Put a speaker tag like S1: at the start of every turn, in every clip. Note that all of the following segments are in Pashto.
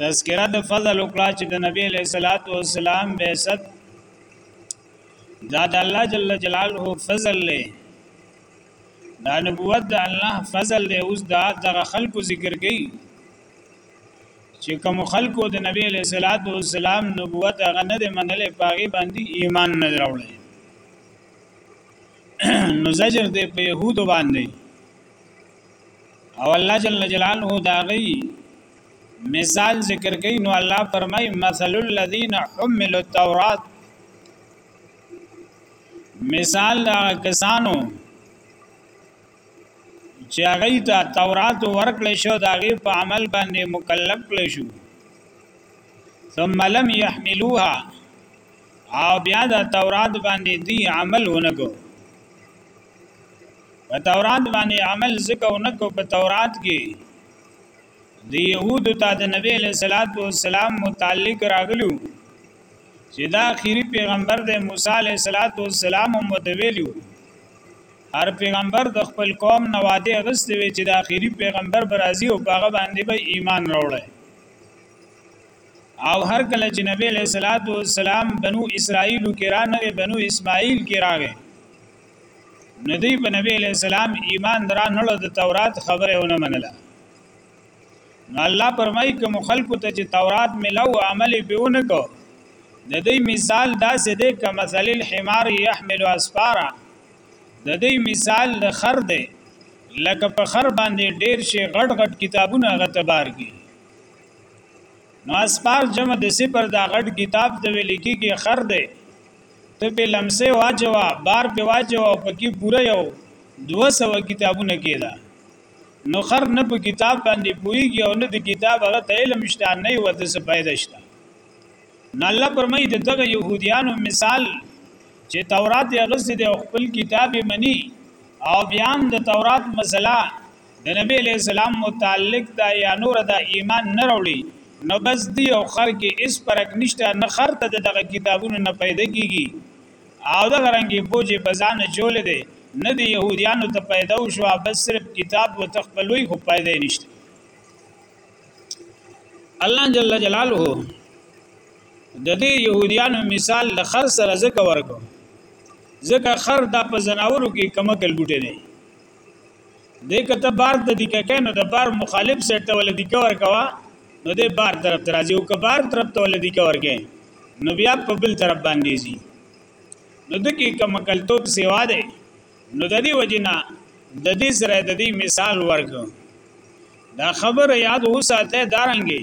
S1: تذکرہ د فضل وکړه چې د نبی علیہ الصلات والسلام بعثت دا د الله جل جلاله فضل لې دا نبوت د الله فضل لې اوس دا د خلکو ذکر کړي چې کوم خلکو د نبی علیہ الصلات والسلام نبوت هغه نه منلې پاغي باندې ایمان نه راوړل نو زجر دې په يهودو باندې او الله جل جلاله دا غي مثال ذکر کوي نو الله فرمای مثل الذين حملوا التوراة مثال دا کسانو چې هغه ته تورات ورکړل شو دا غي په عمل باندې مکلف کړل شو ثم لم يحملوها او بیا د تورات باندې دی عمل ونکو په تورات باندې عمل زکه او نکو په تورات کې د يهودو ته د نبی له صلوات و سلام متعلق راغلو چې دا اخیری پیغمبر د موسی له صلوات و سلام هم ویلو هر پیغمبر د خپل قوم نه واده غستې وي چې د اخیری پیغمبر برازي او هغه باندې به ایمان راوړي او هر کله چې نبی له صلوات و سلام بنو اسرائیل کې را نه بنو اسماعیل کې راغی نو دی په نبی علیہ السلام ایمان درا نړو د تورات خبره ونه منله نو الله پرمای کوم خلکو ته چې تورات ملو عمل پیونه کو د دې مثال دا سه ده ک مثل الحمار يحمل اسفارا د دې مثال د خر ده لکه په خر باندې ډیر شي غټ غټ کتابونه غتبار کی نو اسفار جمع د سپر دا غټ کتاب د ویل کیږي خر ده ته پې لمسه واچوا بار پې واچوا پکې پوره یو دوه سوه کتابونه کېده نو خر نه په کتاب باندې پوهېږي او نه د کتاب هغه ته علم شته نه یې ورته څه فایده شته نو الله فرمایي د دغه یهودیانو مثال چې تورات یې اخیستی دی او خپل کتاب یې مني او بیا هم د تورات مسله د نبی علیہ السلام متعلق دا یا نور دا ایمان نه راوړي نو بس دی او خر کې اس پرک نشته نه خر ته دغه کتابونو نه پیدا کیږي او دا غرنګي بوجه بزان جوړ دی نه دی يهوديانو ته پیدا شو بس صرف کتاب و تخپلوي خو پیدا نشته الله جل جلاله د دې يهوديانو مثال د خر سره ذکر ورکو ځکه خر دا په زناورو کې کمکل بوټي نه دې کته بار ته دی ککه نو د بار مخالف سیټ ته ول دی کور کوا نو دې بار طرف ته راځي او که بار طرف ته ول دی کور کې نو بیا په بل طرف باندې زی نو د کې کوم کلتوب سیوا ده نو د دې وجنا د دې سره د دې مثال ورک دا خبر یاد وساته دارنګي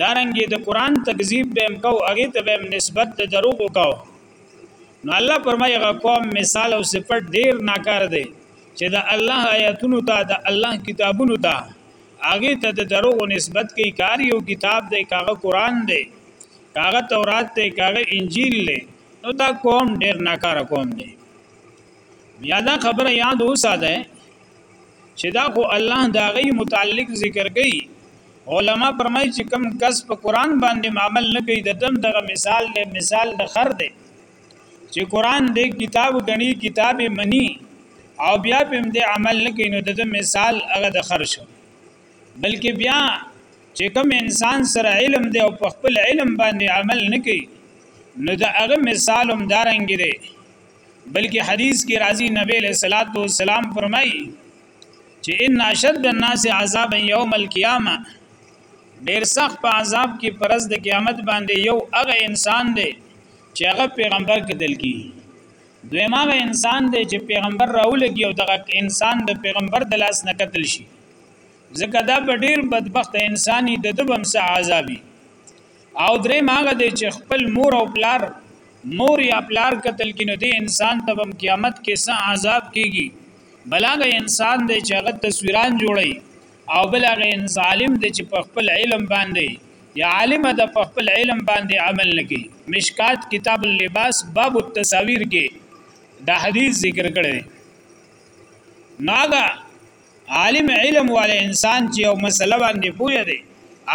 S1: دارنګي د قران تکذیب بهم کو هغه ته بهم نسبت د دروغ وکاو نو الله فرمایي هغه قوم مثال او صفت ډیر ناکار دی چې د الله آیاتونو ته د الله کتابونو ته هغه ته د دروغ نسبت کوي کار یو کتاب دی کاغه قران دی کاغه تورات دی کاغه انجیل دی نو دا قوم ډیر ناکار قوم دی یادا خبره یاد اوساته چې دا خو الله دا غي متعلق ذکر کوي علما فرمایي چې کم کس په قران باندې عمل نه کوي د دم دغه مثال له مثال د خر دی چې قران دې کتاب غني کتاب مني او بیا په دې عمل نه کوي نو د مثال هغه د خر شو بلکې بیا چې کوم انسان سره علم دی او په خپل علم باندې عمل نکي نو دا هغه مثال هم دارنګ دی بلکې حدیث کې راځي نبی له صلوات و سلام فرمایي چې ان اشد الناس عذاب یوم القیامه ډیر سخت په عذاب کې پرز د قیامت باندې یو هغه انسان دی چې هغه پیغمبر قتل کی دویم هغه انسان دی چې پیغمبر راولږي او دغه انسان د پیغمبر د لاس نه قتل شي ځکه دا په ډیر بدبخت انساني د دبم سه عذابي او درې ماغه دی چې خپل مور او پلار مور یا پلار قتل کینو دی انسان ته بم قیامت کې سه عذاب کیږي بلاغه انسان دی چې هغه تصویران جوړي او بلاغه ظالم دی چې په خپل علم باندې یا عالم د په خپل علم باندې عمل نکي مشکات کتاب اللباس باب التصاویر کې دا حدیث ذکر کړی ناګه عالم علم وال انسان چې او مسله باندې پوهه دی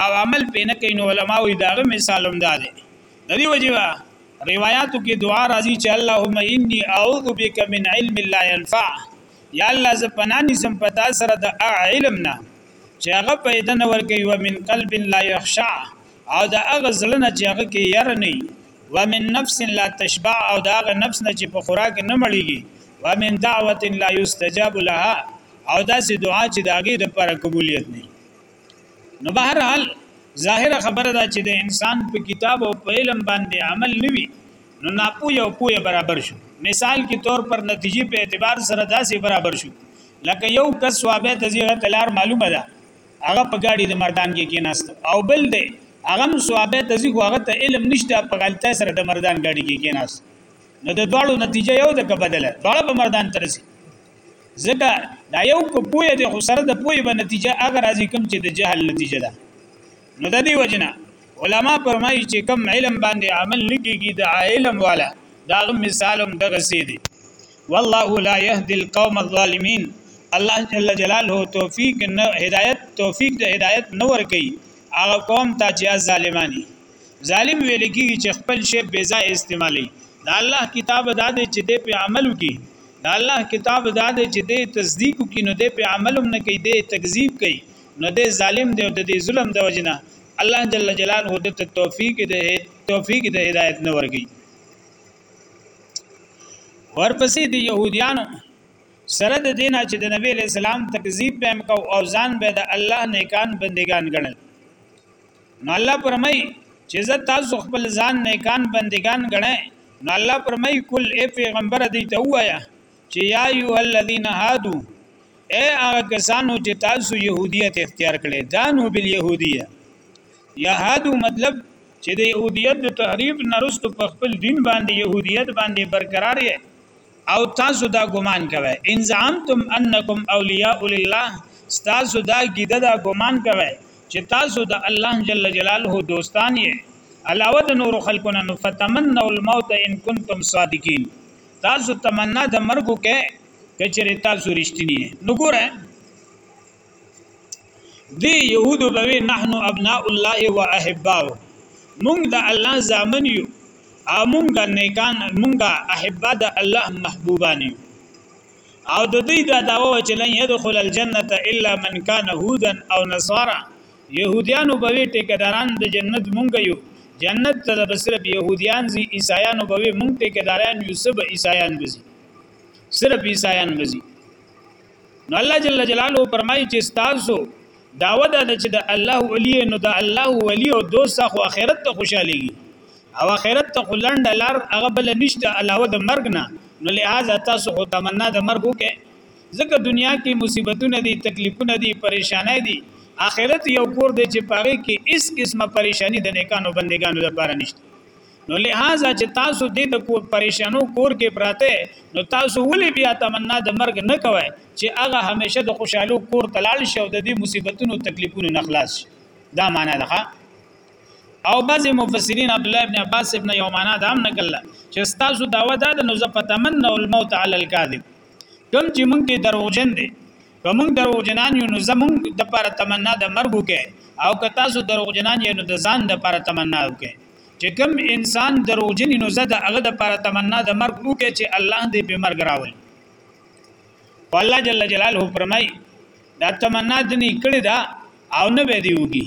S1: او عمل پې نه کوي نو علما وي داغه مثال هم دا دی د دې وجه روایتو کې دعا راځي چې اللهم اني اعوذ بك من علم لا ينفع یا الله ز پنانی سم پتا سره د علم نه چې هغه پیدا نه ور کوي ومن قلب لا يخشع او د هغه زړه نه چې هغه کې ير نه ومن نفس لا تشبع او دا غ نفس نه چې په خوراک نه مړیږي ومن دعوه لا یستجاب لها او دا سي دعا چې داګه د پر قبولیت نه نو بهر حال ظاهره خبره ده چې د انسان په کتاب او په علم باندې عمل نوي نو ناپو یو پوهه برابر شو مثال کې طور پر نتیجې په اعتبار سره داسې برابر شو لکه یو کس وابه تزیغه تلار معلومه ده هغه په ګاډي د مردان کې کېناست او بل دی هغه هم صحابه ته ځي خو هغه ته علم نشته په غلطه سره د مردان ګاډي کې کېناست نو د دواړو نتیجه یو ده که بدله دواړه به مردان ته رسي ځکه دا یو که پوهه دی خو سره د پوهې به نتیجه هغه راځي کوم چې د جهل نتیجه ده نو د دې وجنه علما فرمایي چې کم علم باندې عمل نه کېږي د علم والا دا مثال هم دغه سي دی والله لا يهدي القوم الظالمين الله جل جلاله توفیق نه هدایت توفیق د هدایت نه ور کوي هغه قوم ته چې ظالمانی ظالم ویل کیږي چې خپل شی بې ځای استعمالي دا الله کتاب دا دی چې دې په عمل وکي دا الله کتاب دا دی چې دې تصدیق وکي نو دې په عمل هم نه کوي دې تکذیب کوي نو دې ظالم دی او د دې ظلم د وجنه الله جل جلاله د توفیق د توفیق د هدایت نه ورګي ورپسې د يهوديانو سره د دینه چې د نبی له سلام تکذیب بهم کو او ځان به د الله نیکان بندگان ګڼل نو الله پرمای چې زه تاسو خپل ځان نیکان بندگان ګڼئ نو الله پرمای کل ای پیغمبر دې ته وایا چې یا ایو الذین هادو اے هغه کسانو چې تاسو يهودیت اختیار کړي دانو بل يهودیه یا هادو مطلب چې د يهودیت د تحریف نرست په خپل دین باندې يهودیت باندې برقرار یې او تاسو دا ګمان کوئ ان زعمتم انکم اولیاء لله تاسو دا ګیده دا ګمان کوئ چې تاسو د الله جل جلاله دوستان یې علاوه د نور خلقونه فتمنوا الموت ان کنتم صادقین تاسو تمنا د مرګ وکړئ کچره تاسو رښتینی نو ګوره دی يهودو به نحن ابناء الله واحباؤه مونږ د الله زامن یو او مونږ نیکان مونږ احبا د الله محبوبان یو او د دې دا داوا چې لن يدخل الجنه الا من كان هودا او نصارا یهودیانو به وی ټیکداران د جنت مونږ یو جنت ته به صرف يهوديان زی عيسایانو به مونږ ټیکداران یو سب عیسایان بزي صرف عیسایان بزي نو الله جل جلاله فرمایي چې تاسو داوا ده چې د الله ولی نو د الله ولی او دوست خو اخرت ته خوشاليږي او اخرت ته خلند لار هغه بل نشته علاوه د مرګ نه نو لہذا تاسو خو تمنا د مرګ وکړئ ځکه دنیا کې مصیبتونه دي تکلیفونه دي پریشانای دي آخرت یو کور دی چې پاره کې اس قسمه پریشانی د نیکانو بندگانو لپاره نشته نو لہذا چې تاسو دې د کور پریشانو کور کې پراته نو تاسو ولې بیا تمنا د مرګ نه کوئ چې هغه همیشه د خوشحالو کور تلال شي او د دې مصیبتونو تکلیفونو نه خلاص شي دا معنا ده او بعض مفسرین عبد الله ابن عباس ابن یومانا دام نکلا چې تاسو داوا ده نو زه پتمن الموت علی الکاذب کوم چې مونږ ته دروغجن دی که مونږ دروغجنان یو نو زمونږ د پر تمنا د مرګ وکي او که تاسو دروغجنان یې نو د ځان د پر تمنا وکي چې کوم انسان دروغجن نو زه د هغه د پر تمنا د مرګ وکي چې الله دې په مرګ راولي والله جل جلاله فرمای دا تمنا دني کړی دا او نه به دی وږي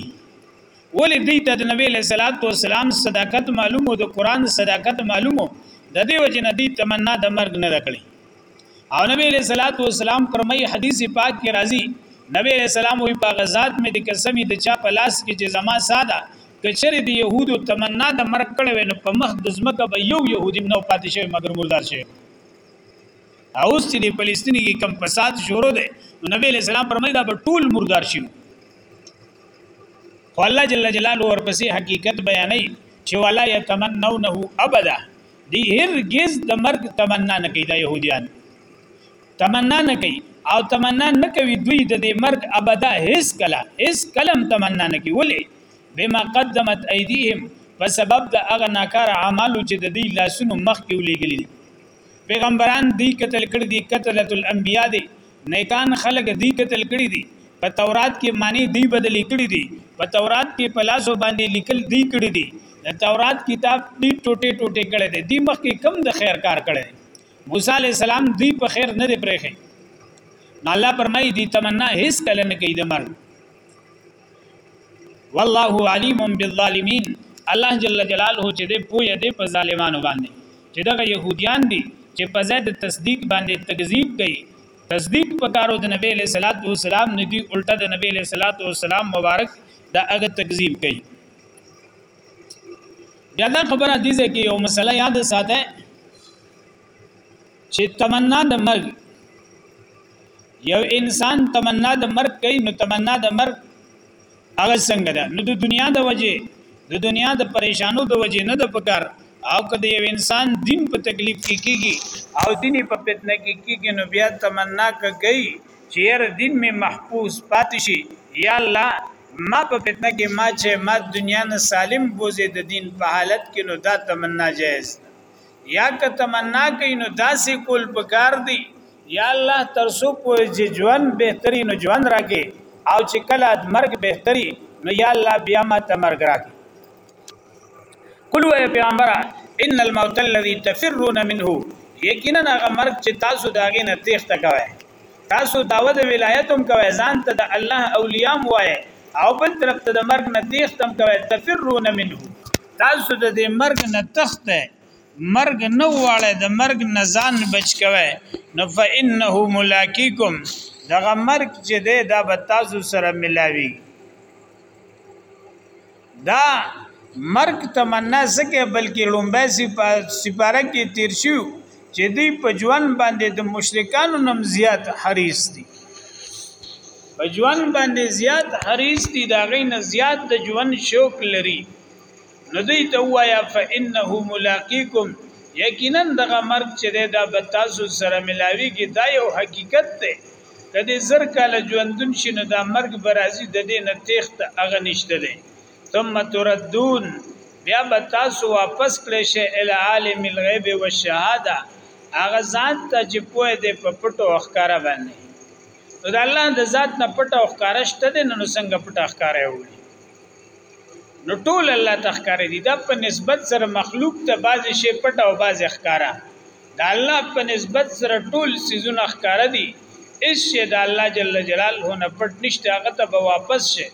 S1: ولې دوی ته د نبی له صلوات و سلام صداقت معلوم او د قران صداقت معلوم د دې وجه نه دوی تمنا د مرګ نه کړی او نبی له صلوات و سلام پرمای حدیث پاک کې راځي نبی له سلام وی په غزاد مې د قسمی د چا په لاس کې چې زما ساده کچره د يهودو تمنا د مرګ کړو نو په مخ د زمکه به یو يهودي نو پاتې شوی مګر مردار شوی او اوس چې د فلسطین کې کم فساد شروع دی نبی له سلام پرمای دا به ټول مردار شي خو الله جل جلاله ورپسې حقیقت بیانوي چې ولا یتمنونه ابدا دی هرگز د مرګ تمنا نه کوي د يهوديان تمنا نه کوي او تمنا نه کوي دوی د دې مرګ ابدا هیڅ کله هیڅ کلم تمنا نه کوي ولې بما قدمت ايديهم په سبب د هغه ناکاره اعمالو چې د دې لاسونو مخ کې ولېګلې پیغمبران دی قتل کړ دي قتلت الانبیاء دي نیکان خلق دی قتل کړی دی په تورات کې معنی دی بدل کړی دی په تورات کې په لاسو باندې لیکل دی کړی دی د تورات کتاب دی ټوټه ټوټه کړی دی دی مخ کې کم د خیر کار کړی موسی علی السلام دی په خیر نه دی پرېخی الله پرمای دی تمنا هیڅ کله نه کوي د مرګ والله علیم بالظالمین الله جل جلاله چې دې پوهه دې په ظالمانو باندې چې دغه يهوديان دي چې په ځای د تصدیق باندې تکذیب کوي تصدیق په کارو د نبی له صلوات و سلام ندي الټه د نبی له صلوات و سلام مبارک دا هغه تکذیب کوي بیا دا خبره دي چې یو مسله یاد ساته چې تمنا د مرګ یو انسان تمنا د مرګ کوي نو تمنا د مرګ هغه څنګه ده نو د دنیا د وجې د دنیا د پریشانو د وجې نه د پکار او کله یو انسان دین په تکلیف کې کیږي او دین په فتنه کې کیږي نو بیا تمنا کوي چې هر دین می محفوظ پاتې شي یا الله ما په فتنه کې ما چې ما دنیا نه سالم بوزي د دین په حالت کې نو دا تمنا جایز ده یا که تمنا کوي نو داسې کول پکار دي یا الله تر څو پوهې چې ژوند بهتري نو ژوند راکې او چې کله مرګ بهتري نو یا الله بیا ما ته مرګ راکې قلوا پیغمبره ان الموت الذي تفرون منه یقینا هغه مرګ چې تاسو داغې نه تېښته کوئ تاسو داوه د ولایتم کوي ځان ته د الله اولیام وای او بل طرف ته د مرګ نه تیختم کوي تفرون منه تاسو د دې مرګ نه تخته مرګ نه واړه د مرګ نه ځان بچ کوي نو فإنه ملاقيكم دغه مرګ چې ده دا به تاسو سره ملاوي دا مرګ تمنا زکه بلکې لومبه سپاره کې تیر شو چې دوی په ژوند باندې د مشرکانو نم زیات حریص دي په ژوند باندې زیات حریص دي دا غي نه زیات د ژوند شوق لري نو دوی ته وایا فانه ملاقاتکم یقینا دغه مرګ چې دا به تاسو سره ملاوي کې دا یو حقیقت دی کدی زر کاله ژوندون شنه دا مرګ برازي د دې نه تخت اغه نشته دی ثم تردون بیا به تاسو واپس کړئ شئ ال عالم الغیب والشهاده هغه ذات ته چې پوه دی په پټو اخکاره باندې نو د الله د ذات نه پټه اخکاره شته دی نو څنګه پټه اخکاره وړي نو ټول الله تخکاره دي دا په نسبت سره مخلوق ته بعضی شی پټه او بعضی اخکاره دا الله په نسبت سره ټول سيزونه اخکاره دي اس شی د الله جل جلاله نه پټ نشته هغه ته به واپس شي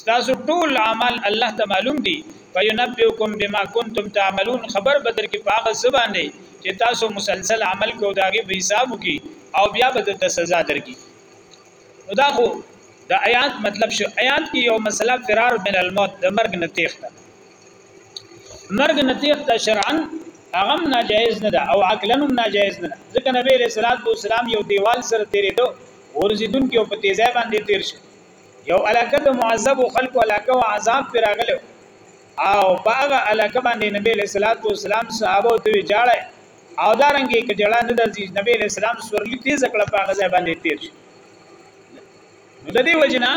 S1: ستاسو ټول اعمال الله ته معلوم دي فینبئکم بما کنتم تعملون خبر بدر کې پاغه سباندې چې تاسو مسلسل عمل کو داغه به حساب کی او بیا به د سزا درکې نو دا خو د آیات مطلب شو آیات کې یو مسله فرار من الموت د مرګ نه تیښته مرګ نه تیښته شرعا هغه ناجایز نه ده او عقلا هم ناجایز نه ده ځکه نبی رسول الله یو دیوال سره تیرې دو ورزیدون کې په تیزه باندې تیر شو یو علاقه د معذبو خلکو علاقه او عذاب پر راغلو او په هغه علاقه باندې نبی له صلوات و سلام صحابه ته جاړه او دا رنګي کې جړه نه درځي نبی له سلام سورلی تیز کړه په هغه ځای باندې تیر شي نو د دې وجنه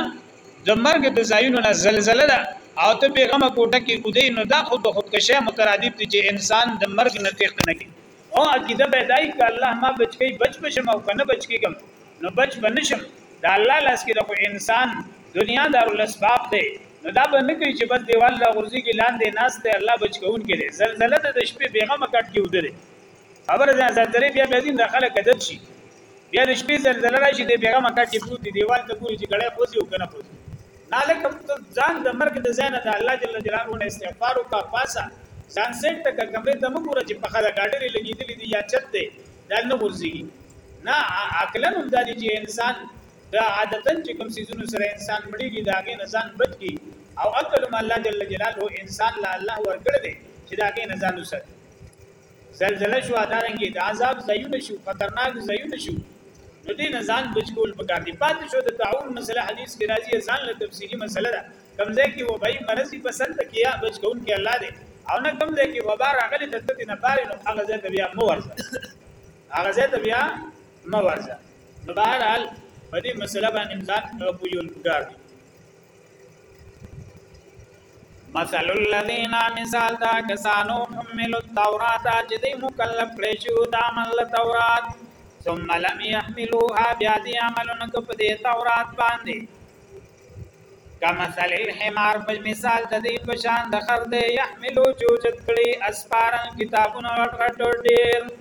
S1: د مرګ د ځایونو نه زلزلہ ده او ته په غمه کوټه کې اودې نو دا خود د خودکشه مترادف دي چې انسان د مرګ نه تخت نه کی او عقیده پیدای ک الله ما بچکی بچ بشم او کنه بچکی کم نو بچ به نشم د الله لاس کې د خو انسان دنیا دارالاسباب دی نو دا به نه کوي چې بس دیوال لا غورځي کې لاندې ناس دی الله بچ کون کې دی زلزله د شپې بیغمه کټ کې ودره خبره ده زلزله بیا بیا دین راخله کدل شي بیا د شپې زلزله راشي د بیغه مکټ کې پروت دی دیوال ته ګوري چې کړه خوځي او کنه خوځي نالک ځان د مرګ د زینه د الله جل جلاله نه استغفار او کا پاسا ځان سیټ تک کمرې ته مګوره چې په خلا ګاډري لګیدلې دي یا چت دی دا نه غورځېږي نه عقلا هم دا دی چې انسان دا عادتا چې کوم سيزونو سره انسان مړېږي د هغې نه ځان بچ کړي او عقل هم الله جل جلاله انسان له الله ورکړی دی چې د هغې نه ځان وساتي زلزله شو دارنګې د عذاب ځایونه شو خطرناک ځایونه شو نو دې نه ځان بچ کول پکار دي پاتې شو د تعاون مسله حدیث کې راځي ځان له تفصیلي مسله ده کوم ځای کې وبايي مرضي پسند د کيا بچ کوونکی الله دی او نه کوم ځای کې وبا راغلي ته تتي نه پاري نو هغه ځای ته بیا مو ورځه هغه ځای ته بیا مو ورځه نو بهر حال په دې مسله باندې ځان پویول پکار دی مثل الذين مثال دا کسانو حملوا التوراة چې دې مکلف کړی شو د عمل تورات ثم لم يحملوها بیا دې عملونه کو په دې تورات باندې کمثل الحمار بل مثال د دې په شان د خر دی یحملو چې اوچت کړي اسپارا کتابونه غټ غټ ډېر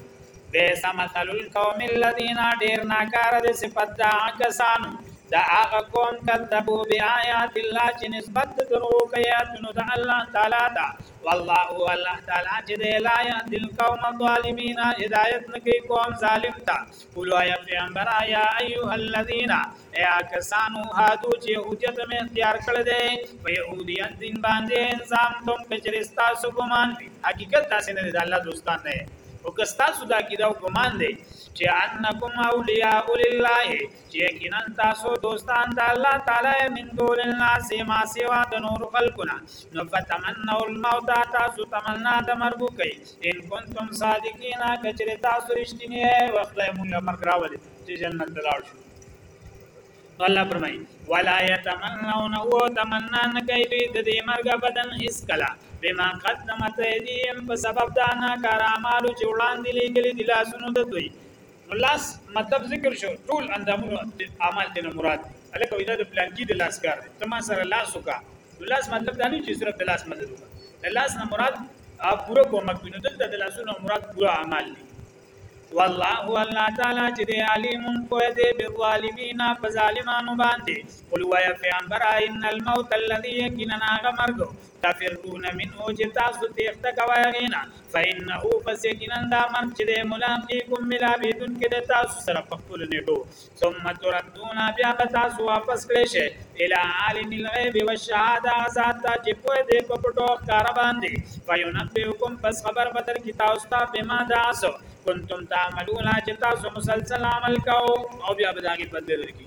S1: بیس مثل القوم الذین ډېر ناکاره د صفت د هغه کسانو د هغه قوم کذبو بآیات الله چې نسبت د دروغو کوي آیاتونو د الله تعالی ته والله هو الله تعالی چې دی لا یهدي القوم الظالمین هدایت نه کوي قوم ظالم ته قل وایا پیغمبر یا ایها الذین یا کسانو هادو چې یهودیت مې اختیار کړی دی په یهودیت دین باندې انسان تم کچری تاسو ګمان وي حقیقت تاسو نه د الله دوستان نه او که تاسو دا کیدا او ګمان دی چې انکم اولیاء لله چې یقینا تاسو دوستان د الله تعالی من دون الناس ما سوا د نور خلقنا نو فتمنوا الموت تاسو تمنا د مرګ کوي ان کنتم صادقین کچره تاسو رښتینی یې وخدای مونږ له مرګ راولې چې جنت ته لاړ شو الله فرمای ولا یتمنون او تمنا نکای دوی د دې مرګ بدن اس کلا بما قدمت ایدیم په سبب دا نه کار اعمال چې وړاندې لګلې دي لاسونو د دوی نو لاس مطلب ذکر شو ټول اندامونو اعمال دې نه مراد دي الکه وې دا د پلانکی د لاس کار دی ته ما سره لاس وکا نو لاس مطلب دا نه چې صرف د لاس مدد وکا د لاس نه مراد پوره کومک وینو دلته د لاسونو مراد پوره اعمال دي والله الله تعالی چې دی علیم په دې بالظالمین په ظالمانو باندې قل وای پیغمبر ان الموت الذی یقینا غمرګ تفرون منه چې تاسو تخته کوي غینا فإنه پس یقینا دا مرګ چې دی ملاقیکم ملاویدونکی د تاسو سره په خپلو نیټو ثم تردون بیا به تاسو واپس کړی شئ الی عالم الغیب والشهاده هغه ذات ته چې پوه دی په پټو او ښکاره باندې فینبئکم پس خبر به درکړي تاسو ته بما د هسو کنتم تعملون چې تاسو مسلسل عمل کوئ او بیا به د هغې بدله درکړي